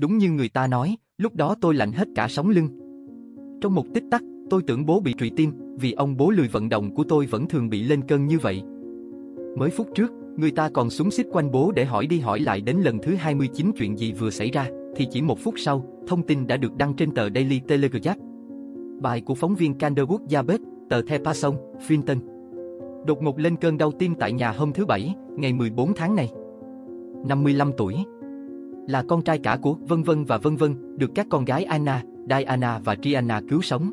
Đúng như người ta nói, lúc đó tôi lạnh hết cả sống lưng. Trong một tích tắc, tôi tưởng bố bị trụy tim, vì ông bố lười vận động của tôi vẫn thường bị lên cơn như vậy. Mới phút trước, người ta còn súng xích quanh bố để hỏi đi hỏi lại đến lần thứ 29 chuyện gì vừa xảy ra, thì chỉ một phút sau, thông tin đã được đăng trên tờ Daily Telegraph. Bài của phóng viên Canderwood Jabez, tờ The Passon, Finton. Đột ngột lên cơn đau tim tại nhà hôm thứ Bảy, ngày 14 tháng này. 55 tuổi. Là con trai cả của vân vân và vân vân, được các con gái Anna, Diana và Triana cứu sống.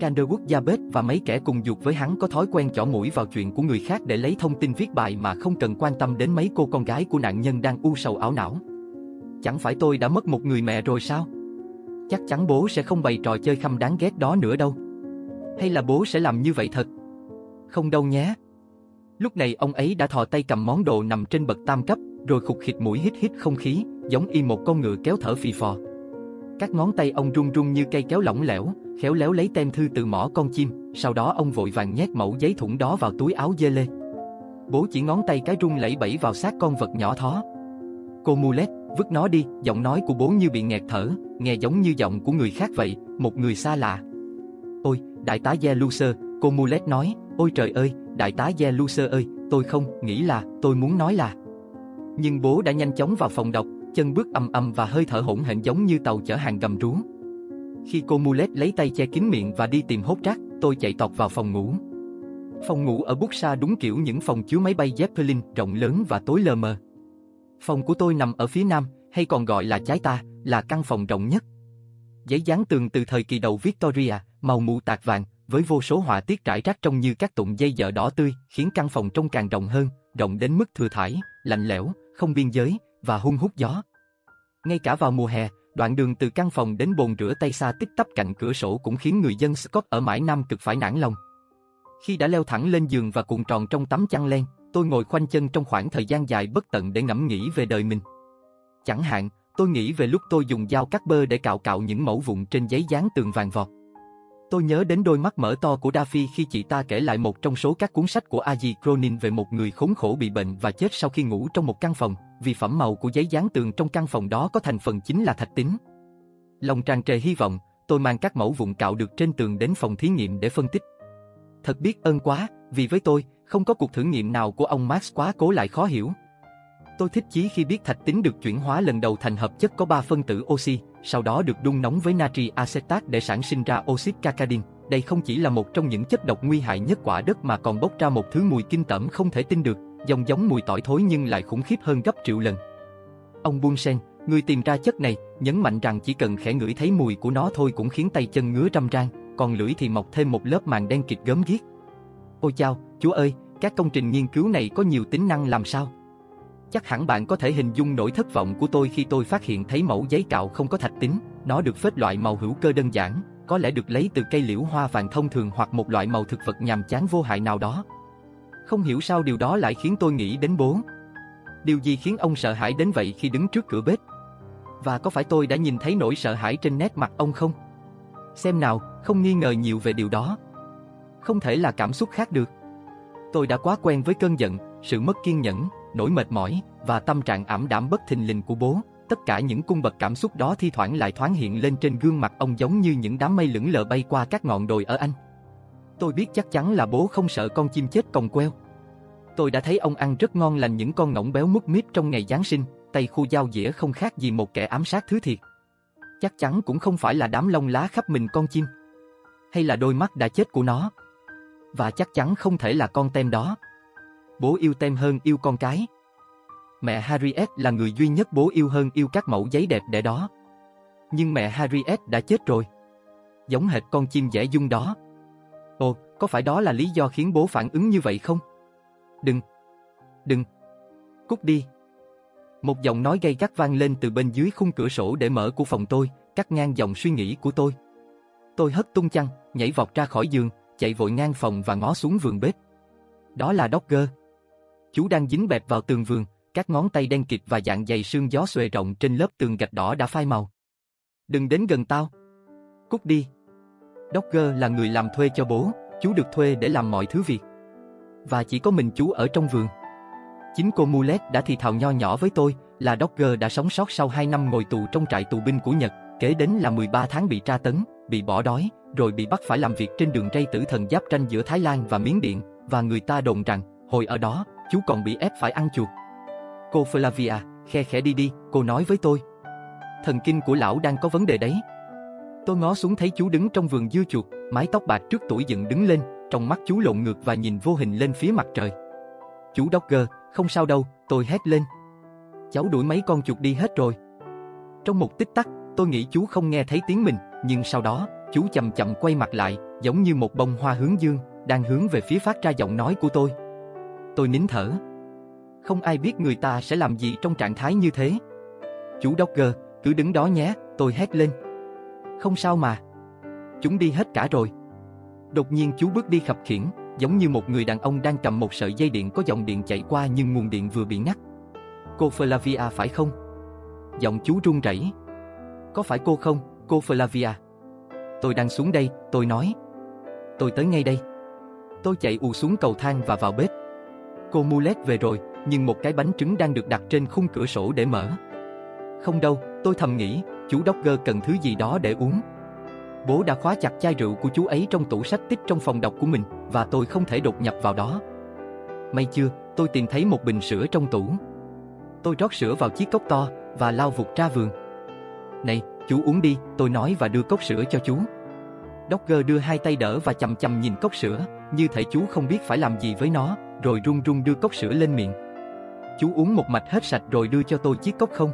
Canderwood Jabez và mấy kẻ cùng dục với hắn có thói quen chỏ mũi vào chuyện của người khác để lấy thông tin viết bài mà không cần quan tâm đến mấy cô con gái của nạn nhân đang u sầu ảo não. Chẳng phải tôi đã mất một người mẹ rồi sao? Chắc chắn bố sẽ không bày trò chơi khăm đáng ghét đó nữa đâu. Hay là bố sẽ làm như vậy thật? Không đâu nhé. Lúc này ông ấy đã thò tay cầm món đồ nằm trên bậc tam cấp, rồi khục khịt mũi hít hít không khí, giống y một con ngựa kéo thở phì phò. Các ngón tay ông run run như cây kéo lỏng lẻo, khéo léo lấy tem thư từ mỏ con chim, sau đó ông vội vàng nhét mẫu giấy thủng đó vào túi áo dê lê. Bố chỉ ngón tay cái run lẩy bẩy vào xác con vật nhỏ thó. Cô Mulet, vứt nó đi, giọng nói của bố như bị nghẹt thở, nghe giống như giọng của người khác vậy, một người xa lạ. Ôi, đại tá Yeluser, cô Mulet nói, ôi trời ơi, đại tá Yeluser ơi, tôi không, nghĩ là, tôi muốn nói là. Nhưng bố đã nhanh chóng vào phòng đọc, chân bước ầm ầm và hơi thở hỗn hển giống như tàu chở hàng gầm rú. Khi cô Mulet lấy tay che kín miệng và đi tìm hốt rác, tôi chạy tọt vào phòng ngủ. Phòng ngủ ở Buxa đúng kiểu những phòng chứa máy bay Zeppelin rộng lớn và tối lờ mờ. Phòng của tôi nằm ở phía nam, hay còn gọi là trái ta, là căn phòng rộng nhất. Giấy dán tường từ thời kỳ đầu Victoria, màu mù tạc vàng, với vô số họa tiết trải rác trông như các tụng dây dở đỏ tươi, khiến căn phòng trông càng rộng hơn, rộng đến mức thừa thải, lạnh lẽo, không biên giới và hung hút gió. Ngay cả vào mùa hè, đoạn đường từ căn phòng đến bồn rửa tay xa tích tắp cạnh cửa sổ cũng khiến người dân Scott ở mãi Nam cực phải nản lòng. Khi đã leo thẳng lên giường và cuộn tròn trong tấm chăn len, tôi ngồi khoanh chân trong khoảng thời gian dài bất tận để ngẫm nghĩ về đời mình. Chẳng hạn, tôi nghĩ về lúc tôi dùng dao cắt bơ để cạo cạo những mẫu vụn trên giấy dán tường vàng vọt. Tôi nhớ đến đôi mắt mở to của Daffy khi chị ta kể lại một trong số các cuốn sách của Aji Cronin về một người khốn khổ bị bệnh và chết sau khi ngủ trong một căn phòng, vì phẩm màu của giấy dán tường trong căn phòng đó có thành phần chính là thạch tín. Lòng tràn trề hy vọng, tôi mang các mẫu vụn cạo được trên tường đến phòng thí nghiệm để phân tích. Thật biết ơn quá, vì với tôi, không có cuộc thử nghiệm nào của ông Max quá cố lại khó hiểu. Tôi thích chí khi biết thạch tín được chuyển hóa lần đầu thành hợp chất có 3 phân tử oxy, sau đó được đun nóng với natri acetat để sản sinh ra oxit cacadin. Đây không chỉ là một trong những chất độc nguy hại nhất quả đất mà còn bốc ra một thứ mùi kinh tởm không thể tin được, giống giống mùi tỏi thối nhưng lại khủng khiếp hơn gấp triệu lần. Ông Bunsen, người tìm ra chất này, nhấn mạnh rằng chỉ cần khẽ ngửi thấy mùi của nó thôi cũng khiến tay chân ngứa râm ran, còn lưỡi thì mọc thêm một lớp màng đen kịt gớm ghiếc. Ôi chao, chúa ơi, các công trình nghiên cứu này có nhiều tính năng làm sao? Chắc hẳn bạn có thể hình dung nỗi thất vọng của tôi khi tôi phát hiện thấy mẫu giấy cạo không có thạch tín, nó được phết loại màu hữu cơ đơn giản, có lẽ được lấy từ cây liễu hoa vàng thông thường hoặc một loại màu thực vật nhàm chán vô hại nào đó. Không hiểu sao điều đó lại khiến tôi nghĩ đến bố. Điều gì khiến ông sợ hãi đến vậy khi đứng trước cửa bếp? Và có phải tôi đã nhìn thấy nỗi sợ hãi trên nét mặt ông không? Xem nào, không nghi ngờ nhiều về điều đó. Không thể là cảm xúc khác được. Tôi đã quá quen với cơn giận, sự mất kiên nhẫn, nỗi mệt mỏi và tâm trạng ảm đạm bất thình lình của bố. Tất cả những cung bậc cảm xúc đó thi thoảng lại thoáng hiện lên trên gương mặt ông giống như những đám mây lững lờ bay qua các ngọn đồi ở Anh. Tôi biết chắc chắn là bố không sợ con chim chết còng queo. Tôi đã thấy ông ăn rất ngon lành những con ngỗng béo mút mít trong ngày Giáng sinh, tay khu dao dĩa không khác gì một kẻ ám sát thứ thiệt. Chắc chắn cũng không phải là đám lông lá khắp mình con chim. Hay là đôi mắt đã chết của nó. Và chắc chắn không thể là con tem đó. Bố yêu tem hơn yêu con cái. Mẹ Harriet là người duy nhất bố yêu hơn yêu các mẫu giấy đẹp đẽ đó. Nhưng mẹ Harriet đã chết rồi. Giống hệt con chim dễ dung đó. Ồ, có phải đó là lý do khiến bố phản ứng như vậy không? Đừng. Đừng. Cút đi. Một giọng nói gay gắt vang lên từ bên dưới khung cửa sổ để mở của phòng tôi, cắt ngang dòng suy nghĩ của tôi. Tôi hất tung chăn, nhảy vọt ra khỏi giường, chạy vội ngang phòng và ngó xuống vườn bếp. Đó là Dogger. Chú đang dính bẹp vào tường vườn, các ngón tay đen kịt và dạng dày sương gió xuề rộng trên lớp tường gạch đỏ đã phai màu. Đừng đến gần tao. Cút đi. Dogger là người làm thuê cho bố, chú được thuê để làm mọi thứ việc. Và chỉ có mình chú ở trong vườn. Chính cô Mulet đã thì thào nho nhỏ với tôi là Dogger đã sống sót sau 2 năm ngồi tù trong trại tù binh của Nhật, kế đến là 13 tháng bị tra tấn, bị bỏ đói, rồi bị bắt phải làm việc trên đường ray tử thần giáp tranh giữa Thái Lan và Miến Điện, và người ta đồn rằng, hồi ở đó, chú còn bị ép phải ăn chuột. Cô Flavia, khe khẽ đi đi, cô nói với tôi. Thần kinh của lão đang có vấn đề đấy. Tôi ngó xuống thấy chú đứng trong vườn dưa chuột, mái tóc bạc trước tuổi dựng đứng lên, trong mắt chú lộn ngược và nhìn vô hình lên phía mặt trời. Chú Dogger, không sao đâu, tôi hét lên. Cháu đuổi mấy con chuột đi hết rồi. Trong một tích tắc, tôi nghĩ chú không nghe thấy tiếng mình, nhưng sau đó, chú chậm chậm quay mặt lại, giống như một bông hoa hướng dương, đang hướng về phía phát ra giọng nói của tôi. Tôi nín thở. Không ai biết người ta sẽ làm gì trong trạng thái như thế. Chú Dogger, cứ đứng đó nhé, tôi hét lên. Không sao mà. Chúng đi hết cả rồi. Đột nhiên chú bước đi khập khiễng giống như một người đàn ông đang cầm một sợi dây điện có dòng điện chạy qua nhưng nguồn điện vừa bị ngắt. Cô Flavia phải không? Giọng chú run rẩy. Có phải cô không, cô Flavia? Tôi đang xuống đây, tôi nói. Tôi tới ngay đây. Tôi chạy ù xuống cầu thang và vào bếp. Cô Mulet về rồi, nhưng một cái bánh trứng đang được đặt trên khung cửa sổ để mở. Không đâu, tôi thầm nghĩ, chú Dogger cần thứ gì đó để uống. Bố đã khóa chặt chai rượu của chú ấy trong tủ sách tích trong phòng đọc của mình và tôi không thể đột nhập vào đó. May chưa, tôi tìm thấy một bình sữa trong tủ. Tôi rót sữa vào chiếc cốc to và lao vụt ra vườn. Này, chú uống đi, tôi nói và đưa cốc sữa cho chú. Dogger đưa hai tay đỡ và chầm chầm nhìn cốc sữa, như thể chú không biết phải làm gì với nó, rồi run run đưa cốc sữa lên miệng. Chú uống một mạch hết sạch rồi đưa cho tôi chiếc cốc không.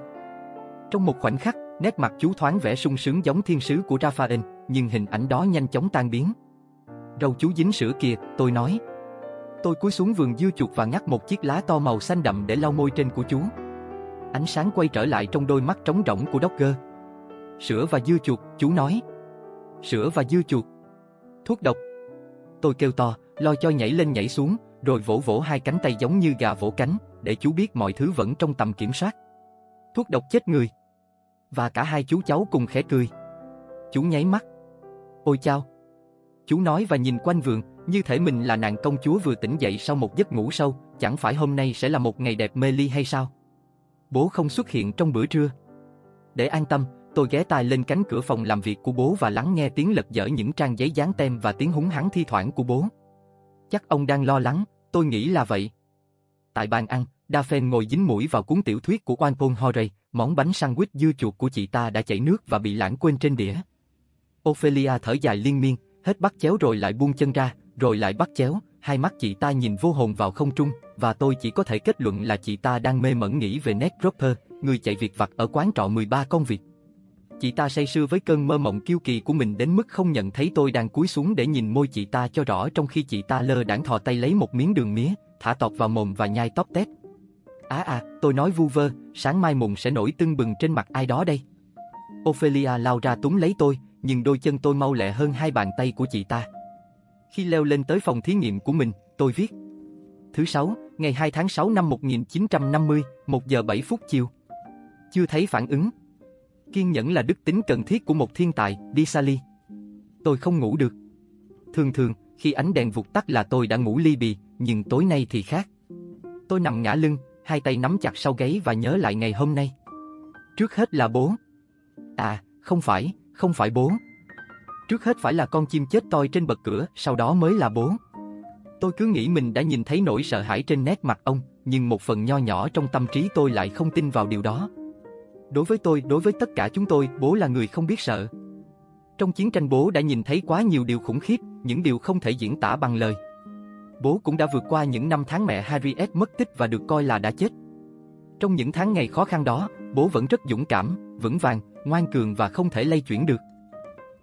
Trong một khoảnh khắc, nét mặt chú thoáng vẻ sung sướng giống thiên sứ của Raphael, nhưng hình ảnh đó nhanh chóng tan biến. Râu chú dính sữa kìa, tôi nói. Tôi cúi xuống vườn dưa chuột và ngắt một chiếc lá to màu xanh đậm để lau môi trên của chú. Ánh sáng quay trở lại trong đôi mắt trống rỗng của Dogger. Sữa và dưa chuột, chú nói. Sữa và dưa chuột. Thuốc độc. Tôi kêu to, lo cho nhảy lên nhảy xuống, rồi vỗ vỗ hai cánh tay giống như gà vỗ cánh, để chú biết mọi thứ vẫn trong tầm kiểm soát. Thuốc độc chết người. Và cả hai chú cháu cùng khẽ cười. Chú nháy mắt. Ôi chao! Chú nói và nhìn quanh vườn, như thể mình là nàng công chúa vừa tỉnh dậy sau một giấc ngủ sâu, chẳng phải hôm nay sẽ là một ngày đẹp mê ly hay sao? Bố không xuất hiện trong bữa trưa. Để an tâm, tôi ghé tai lên cánh cửa phòng làm việc của bố và lắng nghe tiếng lật dở những trang giấy dán tem và tiếng húng hắn thi thoảng của bố. Chắc ông đang lo lắng, tôi nghĩ là vậy. Tại bàn ăn, Daphne ngồi dính mũi vào cuốn tiểu thuyết của Quan Paul Horay, món bánh sandwich dưa chuột của chị ta đã chảy nước và bị lãng quên trên đĩa. Ophelia thở dài liên miên, hết bắt chéo rồi lại buông chân ra, rồi lại bắt chéo, hai mắt chị ta nhìn vô hồn vào không trung, và tôi chỉ có thể kết luận là chị ta đang mê mẩn nghĩ về Ned Roper, người chạy việc vặt ở quán trọ 13 con việc. Chị ta say sưa với cơn mơ mộng kiêu kỳ của mình đến mức không nhận thấy tôi đang cúi xuống để nhìn môi chị ta cho rõ trong khi chị ta lơ đãng thò tay lấy một miếng đường mía, thả tọt vào mồm và nhai tóp tét. À à, tôi nói vu vơ, sáng mai mùng sẽ nổi tưng bừng trên mặt ai đó đây. Ophelia lao ra túm lấy tôi, nhưng đôi chân tôi mau lẹ hơn hai bàn tay của chị ta. Khi leo lên tới phòng thí nghiệm của mình, tôi viết Thứ sáu, ngày 2 tháng 6 năm 1950, 1 giờ 7 phút chiều. Chưa thấy phản ứng. Kiên nhẫn là đức tính cần thiết của một thiên tài, đi Sally. Tôi không ngủ được. Thường thường, khi ánh đèn vụt tắt là tôi đã ngủ ly bì, nhưng tối nay thì khác. Tôi nằm ngã lưng, hai tay nắm chặt sau gáy và nhớ lại ngày hôm nay. Trước hết là bố. À, không phải, không phải bố. Trước hết phải là con chim chết toi trên bậc cửa, sau đó mới là bố. Tôi cứ nghĩ mình đã nhìn thấy nỗi sợ hãi trên nét mặt ông, nhưng một phần nho nhỏ trong tâm trí tôi lại không tin vào điều đó. Đối với tôi, đối với tất cả chúng tôi, bố là người không biết sợ. Trong chiến tranh bố đã nhìn thấy quá nhiều điều khủng khiếp, những điều không thể diễn tả bằng lời. Bố cũng đã vượt qua những năm tháng mẹ Harriet mất tích và được coi là đã chết. Trong những tháng ngày khó khăn đó, bố vẫn rất dũng cảm, vững vàng, ngoan cường và không thể lay chuyển được.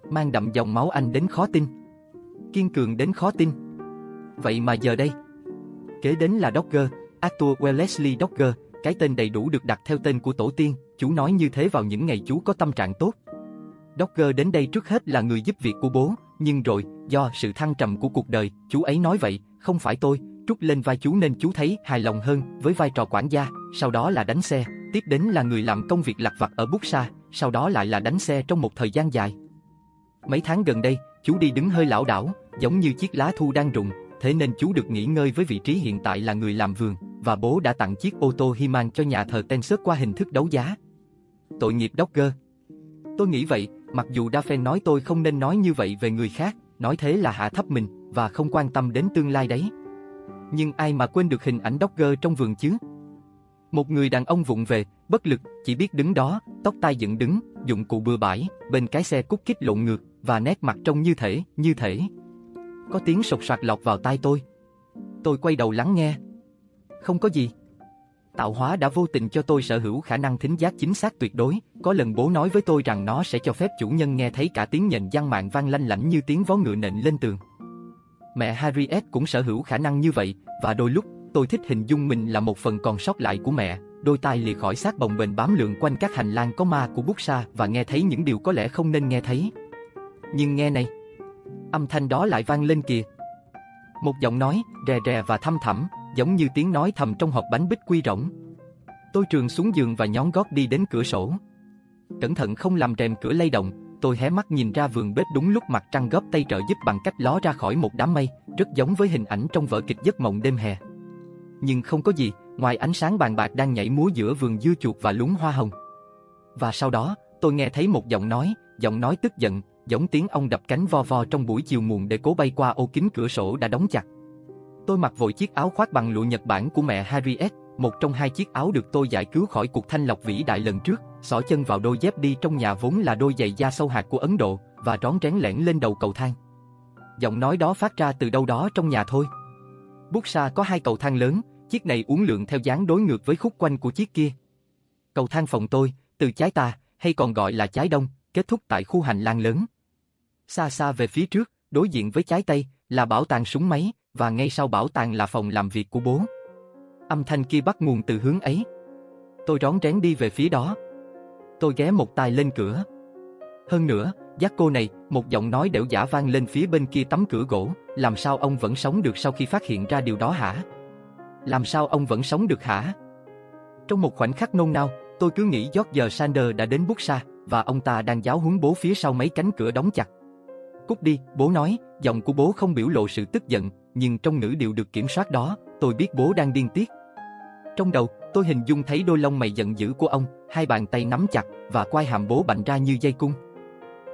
Mang đậm dòng máu anh đến khó tin. Kiên cường đến khó tin. Vậy mà giờ đây, kế đến là Dogger, Arthur Wellesley Dogger, cái tên đầy đủ được đặt theo tên của tổ tiên, chú nói như thế vào những ngày chú có tâm trạng tốt. Dogger đến đây trước hết là người giúp việc của bố, nhưng rồi, do sự thăng trầm của cuộc đời, chú ấy nói vậy, không phải tôi, trút lên vai chú nên chú thấy hài lòng hơn với vai trò quản gia, sau đó là đánh xe, tiếp đến là người làm công việc lặt vặt ở bút xa, sau đó lại là đánh xe trong một thời gian dài. Mấy tháng gần đây, chú đi đứng hơi lão đảo, giống như chiếc lá thu đang rụng, thế nên chú được nghỉ ngơi với vị trí hiện tại là người làm vườn, và bố đã tặng chiếc ô tô Himan cho nhà thờ Tensert qua hình thức đấu giá. Tội nghiệp Dogger. Tôi nghĩ vậy, mặc dù Daphne nói tôi không nên nói như vậy về người khác, nói thế là hạ thấp mình và không quan tâm đến tương lai đấy. Nhưng ai mà quên được hình ảnh Dogger trong vườn chứ? Một người đàn ông vụng về, bất lực, chỉ biết đứng đó, tóc tai dựng đứng, dụng cụ bừa bãi, bên cái xe cút kích lộn ngược, và nét mặt trông như thể, như thể. Có tiếng sột soạt lọt vào tai tôi. Tôi quay đầu lắng nghe. Không có gì. Tạo hóa đã vô tình cho tôi sở hữu khả năng thính giác chính xác tuyệt đối, có lần bố nói với tôi rằng nó sẽ cho phép chủ nhân nghe thấy cả tiếng nhện gian mạng vang lanh lảnh như tiếng vó ngựa nện lên tường. Mẹ Harriet cũng sở hữu khả năng như vậy, và đôi lúc tôi thích hình dung mình là một phần còn sót lại của mẹ, đôi tai lìa khỏi xác bồng bềnh bám lượn quanh các hành lang có ma của bút sa và nghe thấy những điều có lẽ không nên nghe thấy. Nhưng nghe này, âm thanh đó lại vang lên kìa. Một giọng nói, rè rè và thăm thẳm, giống như tiếng nói thầm trong hộp bánh bích quy rỗng. Tôi trường xuống giường và nhón gót đi đến cửa sổ. Cẩn thận không làm rèm cửa lay động, tôi hé mắt nhìn ra vườn bếp đúng lúc mặt trăng góp tay trợ giúp bằng cách ló ra khỏi một đám mây, rất giống với hình ảnh trong vở kịch giấc mộng đêm hè. Nhưng không có gì, ngoài ánh sáng bàn bạc đang nhảy múa giữa vườn dưa chuột và lúng hoa hồng. Và sau đó, tôi nghe thấy một giọng nói, giọng nói tức giận, giống tiếng ong đập cánh vo vo trong buổi chiều muộn để cố bay qua ô kính cửa sổ đã đóng chặt. Tôi mặc vội chiếc áo khoác bằng lụa Nhật Bản của mẹ Harriet, một trong hai chiếc áo được tôi giải cứu khỏi cuộc thanh lọc vĩ đại lần trước, xỏ chân vào đôi dép đi trong nhà vốn là đôi giày da sâu hạt của Ấn Độ, và rón rén lẻn lên đầu cầu thang. Giọng nói đó phát ra từ đâu đó trong nhà thôi. Bút xa có hai cầu thang lớn, chiếc này uốn lượn theo dáng đối ngược với khúc quanh của chiếc kia. Cầu thang phòng tôi, từ trái ta, hay còn gọi là trái đông, kết thúc tại khu hành lang lớn. Xa xa về phía trước, đối diện với trái tây, là bảo tàng súng máy, và ngay sau bảo tàng là phòng làm việc của bố. Âm thanh kia bắt nguồn từ hướng ấy. Tôi rón rén đi về phía đó. Tôi ghé một tay lên cửa. Hơn nữa, giác cô này, một giọng nói đẻo giả vang lên phía bên kia tấm cửa gỗ, làm sao ông vẫn sống được sau khi phát hiện ra điều đó hả? Làm sao ông vẫn sống được hả? Trong một khoảnh khắc nôn nao, tôi cứ nghĩ George Sander đã đến bút xa, và ông ta đang giáo huấn bố phía sau mấy cánh cửa đóng chặt. Cút đi, bố nói, giọng của bố không biểu lộ sự tức giận, nhưng trong ngữ điệu được kiểm soát đó, tôi biết bố đang điên tiết. Trong đầu, tôi hình dung thấy đôi lông mày giận dữ của ông, hai bàn tay nắm chặt và quai hàm bố bạnh ra như dây cung.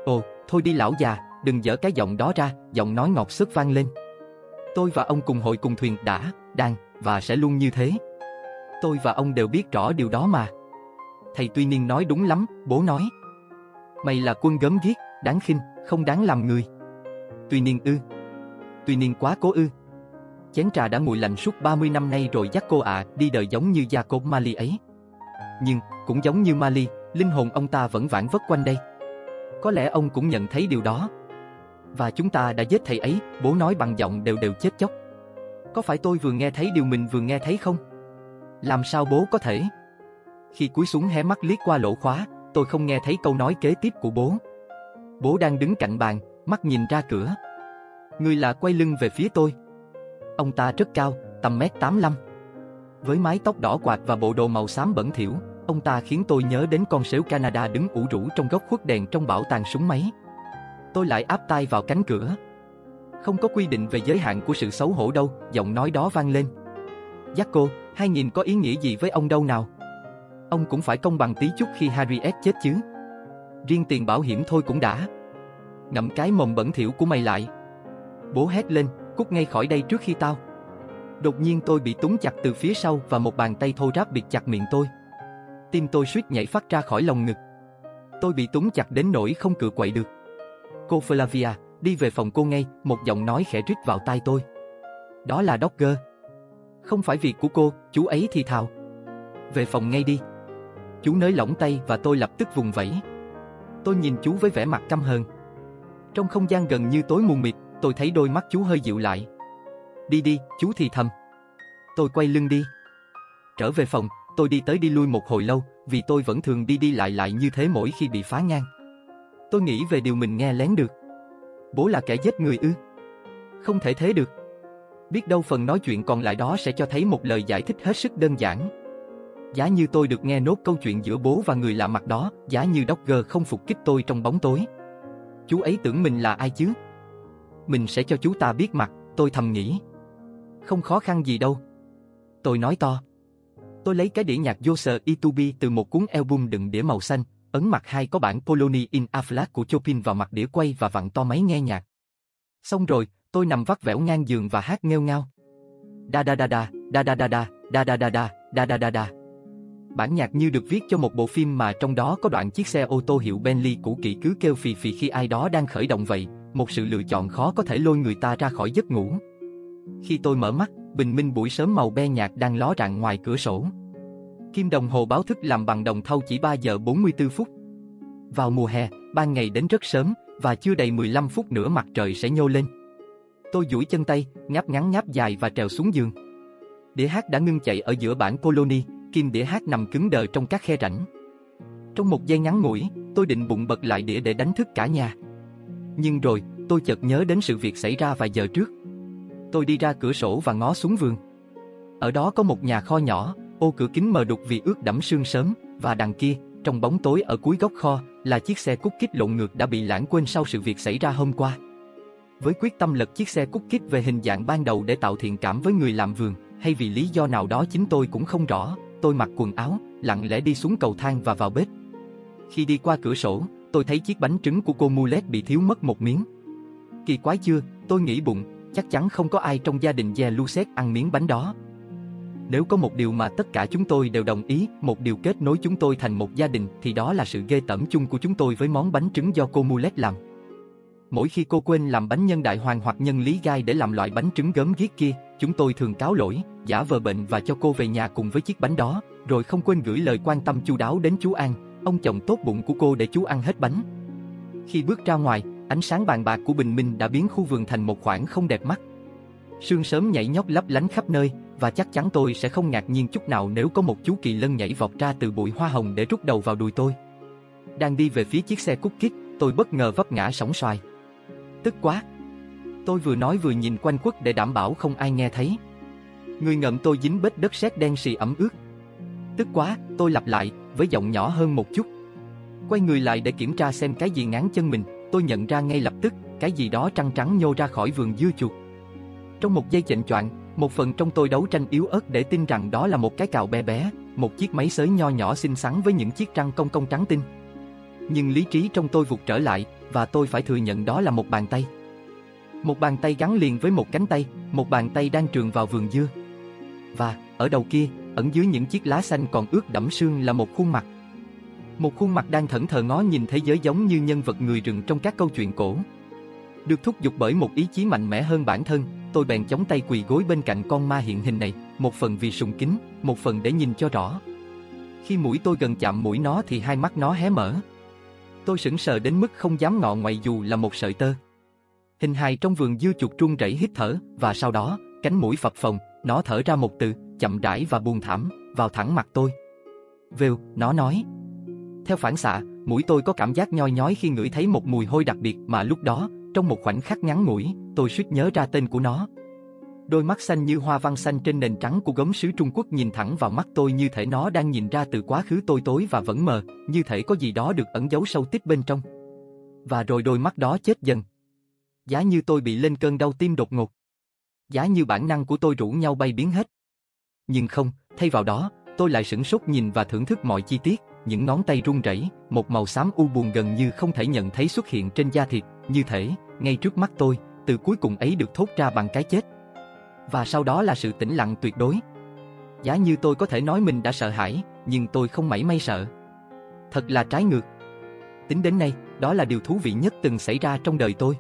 Ồ, thôi đi lão già, đừng dở cái giọng đó ra, giọng nói ngọt sức vang lên. Tôi và ông cùng hội cùng thuyền đã, đang và sẽ luôn như thế. Tôi và ông đều biết rõ điều đó mà. Thầy Tuy Niên nói đúng lắm, bố nói. Mày là quân gớm ghiếc, đáng khinh, không đáng làm người. Tuy Niên ư. Tuy Niên quá cố ư. Chén trà đã nguội lạnh suốt 30 năm nay rồi dắt cô ạ đi đời giống như gia cốt Mali ấy. Nhưng, cũng giống như Mali, linh hồn ông ta vẫn vãng vất quanh đây. Có lẽ ông cũng nhận thấy điều đó. Và chúng ta đã giết thầy ấy, bố nói bằng giọng đều đều chết chóc. Có phải tôi vừa nghe thấy điều mình vừa nghe thấy không? Làm sao bố có thể? Khi cúi xuống hé mắt liếc qua lỗ khóa, tôi không nghe thấy câu nói kế tiếp của bố. Bố đang đứng cạnh bàn, mắt nhìn ra cửa. Người lạ quay lưng về phía tôi. Ông ta rất cao, tầm mét 85. Với mái tóc đỏ quạt và bộ đồ màu xám bẩn thỉu, ông ta khiến tôi nhớ đến con sếu Canada đứng ủ rũ trong góc khuất đèn trong bảo tàng súng máy. Tôi lại áp tay vào cánh cửa. Không có quy định về giới hạn của sự xấu hổ đâu, giọng nói đó vang lên. Giác cô, hai nghìn có ý nghĩa gì với ông đâu nào? Ông cũng phải công bằng tí chút khi Harriet chết chứ. Riêng tiền bảo hiểm thôi cũng đã. Ngậm cái mồm bẩn thỉu của mày lại. Bố hét lên, cút ngay khỏi đây trước khi tao. Đột nhiên tôi bị túng chặt từ phía sau và một bàn tay thô ráp bịt chặt miệng tôi. Tim tôi suýt nhảy phát ra khỏi lồng ngực. Tôi bị túng chặt đến nỗi không cựa quậy được. Cô Flavia, đi về phòng cô ngay, một giọng nói khẽ rít vào tai tôi. Đó là Dogger. Không phải việc của cô, chú ấy thì thào. Về phòng ngay đi. Chú nới lỏng tay và tôi lập tức vùng vẫy. Tôi nhìn chú với vẻ mặt căm hờn. Trong không gian gần như tối mù mịt, tôi thấy đôi mắt chú hơi dịu lại. Đi đi, chú thì thầm. Tôi quay lưng đi. Trở về phòng, tôi đi tới đi lui một hồi lâu, vì tôi vẫn thường đi đi lại lại như thế mỗi khi bị phá ngang. Tôi nghĩ về điều mình nghe lén được. Bố là kẻ giết người ư? Không thể thế được. Biết đâu phần nói chuyện còn lại đó sẽ cho thấy một lời giải thích hết sức đơn giản. Giá như tôi được nghe nốt câu chuyện giữa bố và người lạ mặt đó, giá như Dogger không phục kích tôi trong bóng tối. Chú ấy tưởng mình là ai chứ? Mình sẽ cho chú ta biết mặt, tôi thầm nghĩ. Không khó khăn gì đâu. tôi nói to. Tôi lấy cái đĩa nhạc Yoser Itubi từ một cuốn album đựng đĩa màu xanh, ấn mặt hai có bản Poloni in A Flat của Chopin vào mặt đĩa quay và vặn to máy nghe nhạc. Xong rồi, tôi nằm vắt vẻo ngang giường và hát nghêu ngao. Da da da da, da da da da, da da da da, da da da da. Bản nhạc như được viết cho một bộ phim mà trong đó có đoạn chiếc xe ô tô hiệu Bentley cũ kỹ cứ kêu phì phì khi ai đó đang khởi động vậy, một sự lựa chọn khó có thể lôi người ta ra khỏi giấc ngủ. Khi tôi mở mắt, bình minh buổi sớm màu be nhạt đang ló rạng ngoài cửa sổ. Kim đồng hồ báo thức làm bằng đồng thau chỉ 3 giờ 44 phút. Vào mùa hè, ban ngày đến rất sớm, và chưa đầy 15 phút nữa mặt trời sẽ nhô lên. Tôi duỗi chân tay, ngáp ngắn ngáp dài và trèo xuống giường. Đĩa hát đã ngưng chạy ở giữa bản Colony, kim đĩa hát nằm cứng đờ trong các khe rãnh. Trong một giây ngắn ngủi, tôi định bụng bật lại đĩa để đánh thức cả nhà. Nhưng rồi, tôi chợt nhớ đến sự việc xảy ra vài giờ trước. Tôi đi ra cửa sổ và ngó xuống vườn. Ở đó có một nhà kho nhỏ, ô cửa kính mờ đục vì ướt đẫm sương sớm, và đằng kia, trong bóng tối ở cuối góc kho, là chiếc xe cút kít lộn ngược đã bị lãng quên sau sự việc xảy ra hôm qua. Với quyết tâm lật chiếc xe cút kít về hình dạng ban đầu để tạo thiện cảm với người làm vườn, hay vì lý do nào đó chính tôi cũng không rõ, tôi mặc quần áo, lặng lẽ đi xuống cầu thang và vào bếp. Khi đi qua cửa sổ, tôi thấy chiếc bánh trứng của cô Mulet bị thiếu mất một miếng. Kỳ quái chưa, tôi nghĩ bụng, chắc chắn không có ai trong gia đình Gia Lucet ăn miếng bánh đó. Nếu có một điều mà tất cả chúng tôi đều đồng ý, một điều kết nối chúng tôi thành một gia đình thì đó là sự ghê tởm chung của chúng tôi với món bánh trứng do cô Mulet làm. Mỗi khi cô quên làm bánh nhân đại hoàng hoặc nhân lý gai để làm loại bánh trứng gớm ghiếc kia, chúng tôi thường cáo lỗi, giả vờ bệnh và cho cô về nhà cùng với chiếc bánh đó, rồi không quên gửi lời quan tâm chu đáo đến chú An, ông chồng tốt bụng của cô để chú ăn hết bánh. Khi bước ra ngoài, ánh sáng bàn bạc của bình minh đã biến khu vườn thành một khoảng không đẹp mắt. Sương sớm nhảy nhót lấp lánh khắp nơi, và chắc chắn tôi sẽ không ngạc nhiên chút nào nếu có một chú kỳ lân nhảy vọt ra từ bụi hoa hồng để rút đầu vào đùi tôi. Đang đi về phía chiếc xe cút kít, tôi bất ngờ vấp ngã sóng xoài. Tức quá. Tôi vừa nói vừa nhìn quanh quất để đảm bảo không ai nghe thấy. Người ngậm tôi dính bết đất sét đen xì ẩm ướt. Tức quá, tôi lặp lại, với giọng nhỏ hơn một chút. Quay người lại để kiểm tra xem cái gì ngán chân mình, tôi nhận ra ngay lập tức, cái gì đó trăng trắng nhô ra khỏi vườn dưa chuột. Trong một giây chệnh choạng, một phần trong tôi đấu tranh yếu ớt để tin rằng đó là một cái cào bé bé, một chiếc máy sới nho nhỏ xinh xắn với những chiếc răng cong cong trắng tinh. Nhưng lý trí trong tôi vụt trở lại, và tôi phải thừa nhận đó là một bàn tay. Một bàn tay gắn liền với một cánh tay, một bàn tay đang trường vào vườn dưa. Và, ở đầu kia, ẩn dưới những chiếc lá xanh còn ướt đẫm sương là một khuôn mặt. Một khuôn mặt đang thẫn thờ ngó nhìn thế giới giống như nhân vật người rừng trong các câu chuyện cổ. Được thúc giục bởi một ý chí mạnh mẽ hơn bản thân, tôi bèn chống tay quỳ gối bên cạnh con ma hiện hình này, một phần vì sùng kính, một phần để nhìn cho rõ. Khi mũi tôi gần chạm mũi nó thì hai mắt nó hé mở. Tôi sững sờ đến mức không dám ngọ ngoại dù là một sợi tơ. Hình hài trong vườn dưa chuột trung rẩy hít thở, và sau đó, cánh mũi phập phồng, nó thở ra một từ, chậm rãi và buồn thảm, vào thẳng mặt tôi. Vèo, nó nói. Theo phản xạ, mũi tôi có cảm giác nhoi nhói khi ngửi thấy một mùi hôi đặc biệt mà lúc đó, trong một khoảnh khắc ngắn ngủi, tôi suýt nhớ ra tên của nó. Đôi mắt xanh như hoa văn xanh trên nền trắng của gốm sứ Trung Quốc nhìn thẳng vào mắt tôi như thể nó đang nhìn ra từ quá khứ tôi tối và vẫn mờ, như thể có gì đó được ẩn giấu sâu tít bên trong. Và rồi đôi mắt đó chết dần. Giá như tôi bị lên cơn đau tim đột ngột. Giá như bản năng của tôi rủ nhau bay biến hết. Nhưng không, thay vào đó, tôi lại sửng sốt nhìn và thưởng thức mọi chi tiết, những ngón tay run rẩy, một màu xám u buồn gần như không thể nhận thấy xuất hiện trên da thịt, như thể, ngay trước mắt tôi, từ cuối cùng ấy được thốt ra bằng cái chết. Và sau đó là sự tĩnh lặng tuyệt đối. Giá như tôi có thể nói mình đã sợ hãi, nhưng tôi không mảy may sợ. Thật là trái ngược. Tính đến nay, đó là điều thú vị nhất từng xảy ra trong đời tôi.